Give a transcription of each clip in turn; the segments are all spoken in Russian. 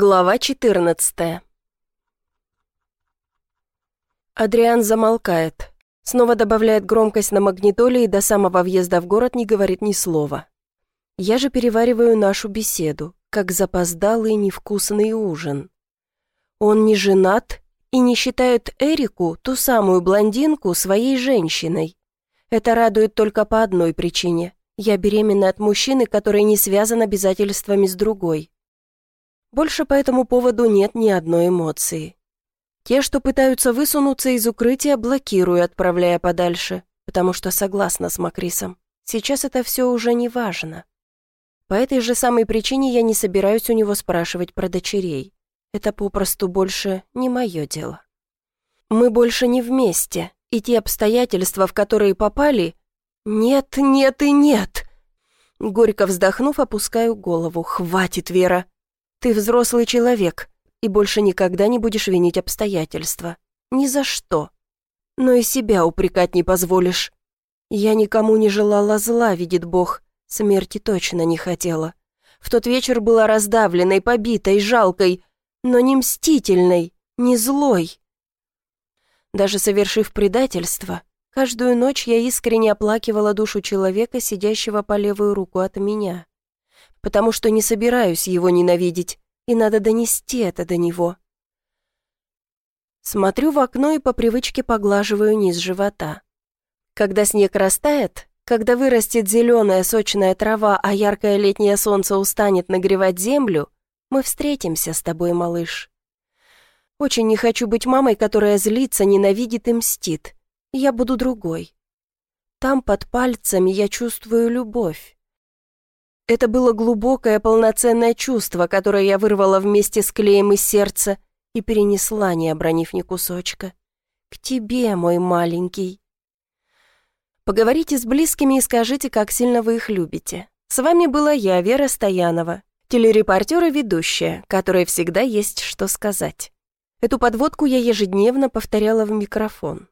Глава 14 Адриан замолкает. Снова добавляет громкость на магнитоле и до самого въезда в город не говорит ни слова. Я же перевариваю нашу беседу, как запоздалый невкусный ужин. Он не женат и не считает Эрику, ту самую блондинку, своей женщиной. Это радует только по одной причине. Я беременна от мужчины, который не связан обязательствами с другой. Больше по этому поводу нет ни одной эмоции. Те, что пытаются высунуться из укрытия, блокирую, отправляя подальше, потому что согласна с Макрисом. Сейчас это все уже не важно. По этой же самой причине я не собираюсь у него спрашивать про дочерей. Это попросту больше не мое дело. Мы больше не вместе, и те обстоятельства, в которые попали... Нет, нет и нет. Горько вздохнув, опускаю голову. Хватит, Вера. Ты взрослый человек и больше никогда не будешь винить обстоятельства. Ни за что. Но и себя упрекать не позволишь. Я никому не желала зла, видит Бог. Смерти точно не хотела. В тот вечер была раздавленной, побитой, жалкой, но не мстительной, не злой. Даже совершив предательство, каждую ночь я искренне оплакивала душу человека, сидящего по левую руку от меня потому что не собираюсь его ненавидеть, и надо донести это до него. Смотрю в окно и по привычке поглаживаю низ живота. Когда снег растает, когда вырастет зеленая сочная трава, а яркое летнее солнце устанет нагревать землю, мы встретимся с тобой, малыш. Очень не хочу быть мамой, которая злится, ненавидит и мстит. Я буду другой. Там под пальцами я чувствую любовь. Это было глубокое полноценное чувство, которое я вырвала вместе с клеем из сердца и перенесла, не обронив ни кусочка. К тебе, мой маленький. Поговорите с близкими и скажите, как сильно вы их любите. С вами была я, Вера Стоянова, телерепортер и ведущая, которой всегда есть что сказать. Эту подводку я ежедневно повторяла в микрофон.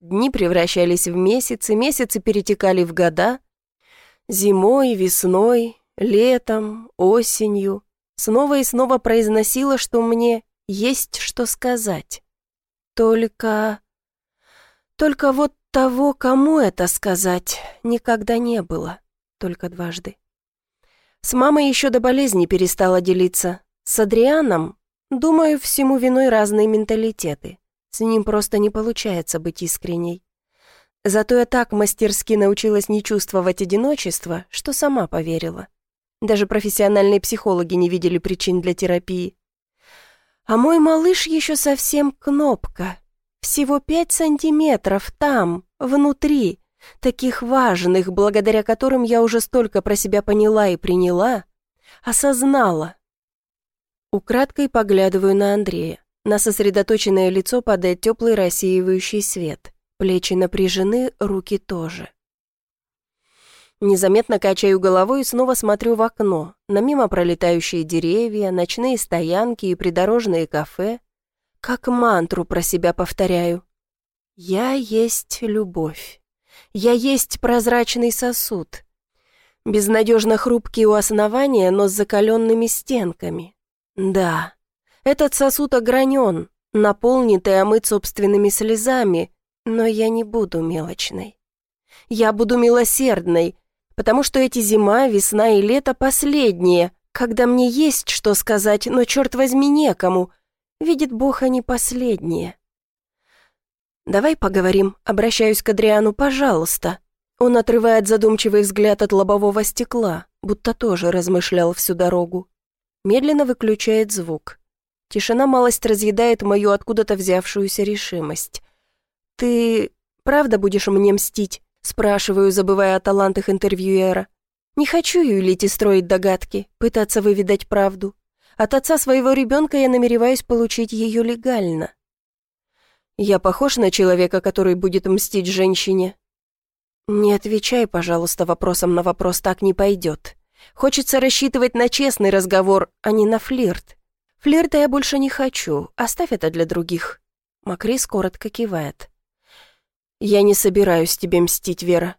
Дни превращались в месяцы, месяцы перетекали в года, Зимой, весной, летом, осенью снова и снова произносила, что мне есть что сказать. Только... Только вот того, кому это сказать, никогда не было, только дважды. С мамой еще до болезни перестала делиться. С Адрианом, думаю, всему виной разные менталитеты. С ним просто не получается быть искренней. Зато я так мастерски научилась не чувствовать одиночества, что сама поверила. Даже профессиональные психологи не видели причин для терапии. А мой малыш еще совсем кнопка. Всего пять сантиметров там, внутри, таких важных, благодаря которым я уже столько про себя поняла и приняла, осознала. Украдкой поглядываю на Андрея. На сосредоточенное лицо падает теплый рассеивающий свет. Плечи напряжены, руки тоже. Незаметно качаю головой и снова смотрю в окно, на мимо пролетающие деревья, ночные стоянки и придорожные кафе. Как мантру про себя повторяю. Я есть любовь. Я есть прозрачный сосуд. Безнадежно хрупкий у основания, но с закаленными стенками. Да, этот сосуд огранен, наполнит и омыт собственными слезами, но я не буду мелочной. Я буду милосердной, потому что эти зима, весна и лето последние, когда мне есть что сказать, но, черт возьми, некому. Видит Бог, они последние. «Давай поговорим», — обращаюсь к Адриану, «пожалуйста». Он отрывает задумчивый взгляд от лобового стекла, будто тоже размышлял всю дорогу. Медленно выключает звук. Тишина малость разъедает мою откуда-то взявшуюся решимость. «Ты правда будешь мне мстить?» Спрашиваю, забывая о талантах интервьюера. Не хочу юлить и строить догадки, пытаться выведать правду. От отца своего ребенка я намереваюсь получить ее легально. Я похож на человека, который будет мстить женщине? Не отвечай, пожалуйста, вопросом на вопрос, так не пойдет. Хочется рассчитывать на честный разговор, а не на флирт. Флирта я больше не хочу, оставь это для других. Макрис коротко кивает. «Я не собираюсь тебе мстить, Вера».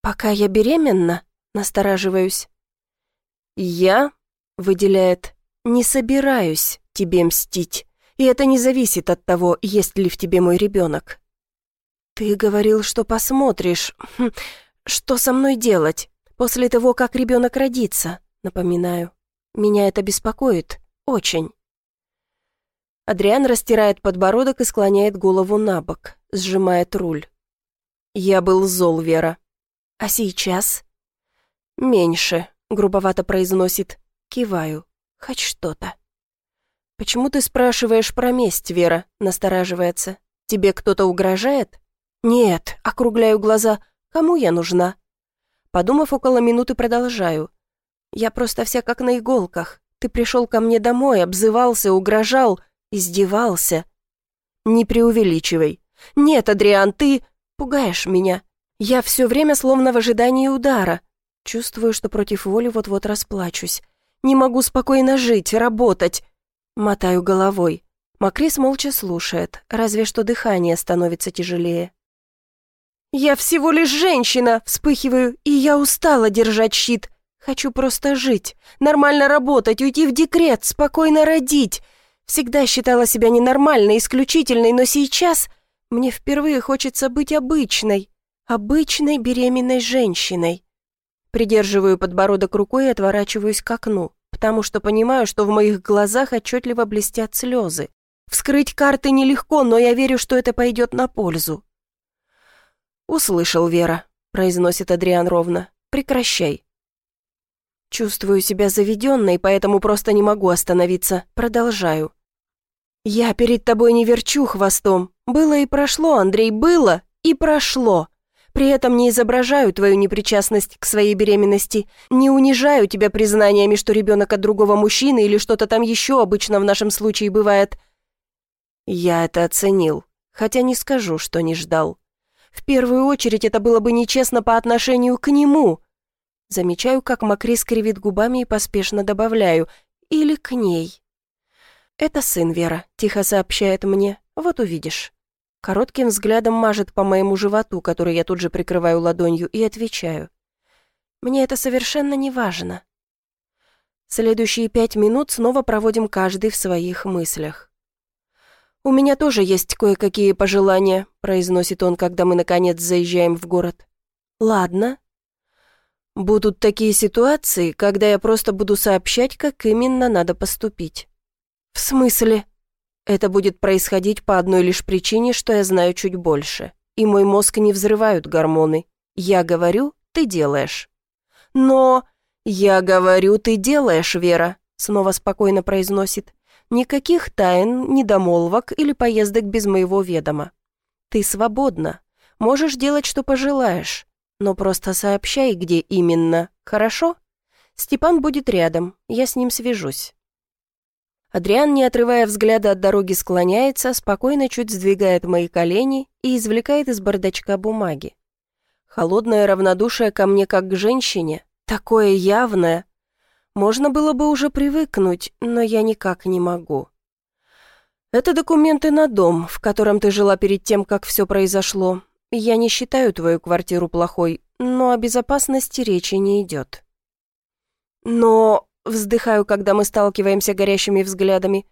«Пока я беременна?» — настораживаюсь. «Я?» — выделяет. Не собираюсь тебе мстить, и это не зависит от того, есть ли в тебе мой ребенок. Ты говорил, что посмотришь, хм, что со мной делать после того, как ребенок родится, напоминаю. Меня это беспокоит, очень. Адриан растирает подбородок и склоняет голову на бок, сжимает руль. «Я был зол, Вера». «А сейчас?» «Меньше», — грубовато произносит. Киваю. «Хоть что-то». «Почему ты спрашиваешь про месть, Вера?» — настораживается. «Тебе кто-то угрожает?» «Нет», — округляю глаза. «Кому я нужна?» Подумав около минуты, продолжаю. «Я просто вся как на иголках. Ты пришел ко мне домой, обзывался, угрожал, издевался». «Не преувеличивай». «Нет, Адриан, ты пугаешь меня. Я все время словно в ожидании удара. Чувствую, что против воли вот-вот расплачусь. Не могу спокойно жить, работать. Мотаю головой. Макрис молча слушает, разве что дыхание становится тяжелее. «Я всего лишь женщина!» — вспыхиваю, и я устала держать щит. Хочу просто жить, нормально работать, уйти в декрет, спокойно родить. Всегда считала себя ненормальной, исключительной, но сейчас мне впервые хочется быть обычной, обычной беременной женщиной. Придерживаю подбородок рукой и отворачиваюсь к окну потому что понимаю, что в моих глазах отчетливо блестят слезы. Вскрыть карты нелегко, но я верю, что это пойдет на пользу. «Услышал, Вера», — произносит Адриан ровно. «Прекращай». Чувствую себя заведенной, поэтому просто не могу остановиться. Продолжаю. «Я перед тобой не верчу хвостом. Было и прошло, Андрей, было и прошло. При этом не изображаю твою непричастность к своей беременности, не унижаю тебя признаниями, что ребенок от другого мужчины или что-то там еще обычно в нашем случае бывает. Я это оценил, хотя не скажу, что не ждал. В первую очередь это было бы нечестно по отношению к нему. Замечаю, как Макрис кривит губами и поспешно добавляю «или к ней». «Это сын Вера», — тихо сообщает мне, «вот увидишь». Коротким взглядом мажет по моему животу, который я тут же прикрываю ладонью, и отвечаю. Мне это совершенно не важно. Следующие пять минут снова проводим каждый в своих мыслях. «У меня тоже есть кое-какие пожелания», — произносит он, когда мы, наконец, заезжаем в город. «Ладно». «Будут такие ситуации, когда я просто буду сообщать, как именно надо поступить». «В смысле?» Это будет происходить по одной лишь причине, что я знаю чуть больше. И мой мозг не взрывают гормоны. Я говорю, ты делаешь. Но... Я говорю, ты делаешь, Вера, снова спокойно произносит. Никаких тайн, недомолвок или поездок без моего ведома. Ты свободна. Можешь делать, что пожелаешь. Но просто сообщай, где именно, хорошо? Степан будет рядом, я с ним свяжусь. Адриан, не отрывая взгляда от дороги, склоняется, спокойно чуть сдвигает мои колени и извлекает из бардачка бумаги. Холодное равнодушие ко мне как к женщине, такое явное. Можно было бы уже привыкнуть, но я никак не могу. Это документы на дом, в котором ты жила перед тем, как все произошло. Я не считаю твою квартиру плохой, но о безопасности речи не идет. Но Вздыхаю, когда мы сталкиваемся горящими взглядами.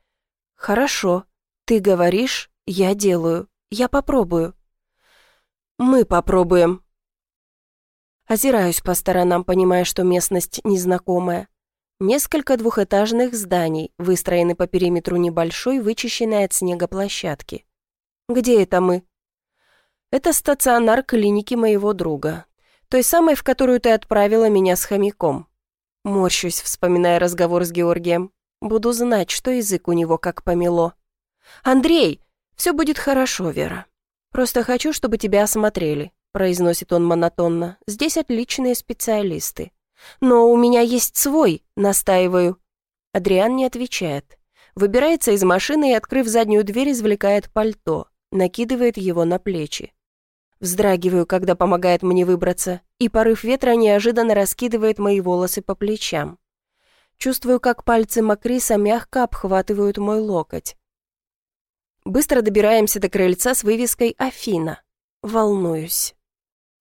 «Хорошо. Ты говоришь, я делаю. Я попробую». «Мы попробуем». Озираюсь по сторонам, понимая, что местность незнакомая. Несколько двухэтажных зданий, выстроены по периметру небольшой, вычищенной от снега площадки. «Где это мы?» «Это стационар клиники моего друга. Той самой, в которую ты отправила меня с хомяком. Морщусь, вспоминая разговор с Георгием. Буду знать, что язык у него как помело. «Андрей, все будет хорошо, Вера. Просто хочу, чтобы тебя осмотрели», произносит он монотонно. «Здесь отличные специалисты. Но у меня есть свой, настаиваю». Адриан не отвечает. Выбирается из машины и, открыв заднюю дверь, извлекает пальто, накидывает его на плечи. Вздрагиваю, когда помогает мне выбраться, и порыв ветра неожиданно раскидывает мои волосы по плечам. Чувствую, как пальцы Макриса мягко обхватывают мой локоть. Быстро добираемся до крыльца с вывеской «Афина». Волнуюсь.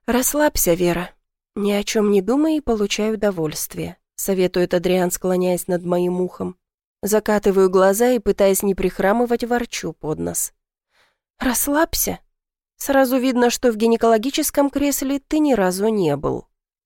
«Расслабься, Вера. Ни о чем не думай и получай удовольствие», советует Адриан, склоняясь над моим ухом. Закатываю глаза и, пытаясь не прихрамывать, ворчу под нос. «Расслабься. Сразу видно, что в гинекологическом кресле ты ни разу не был».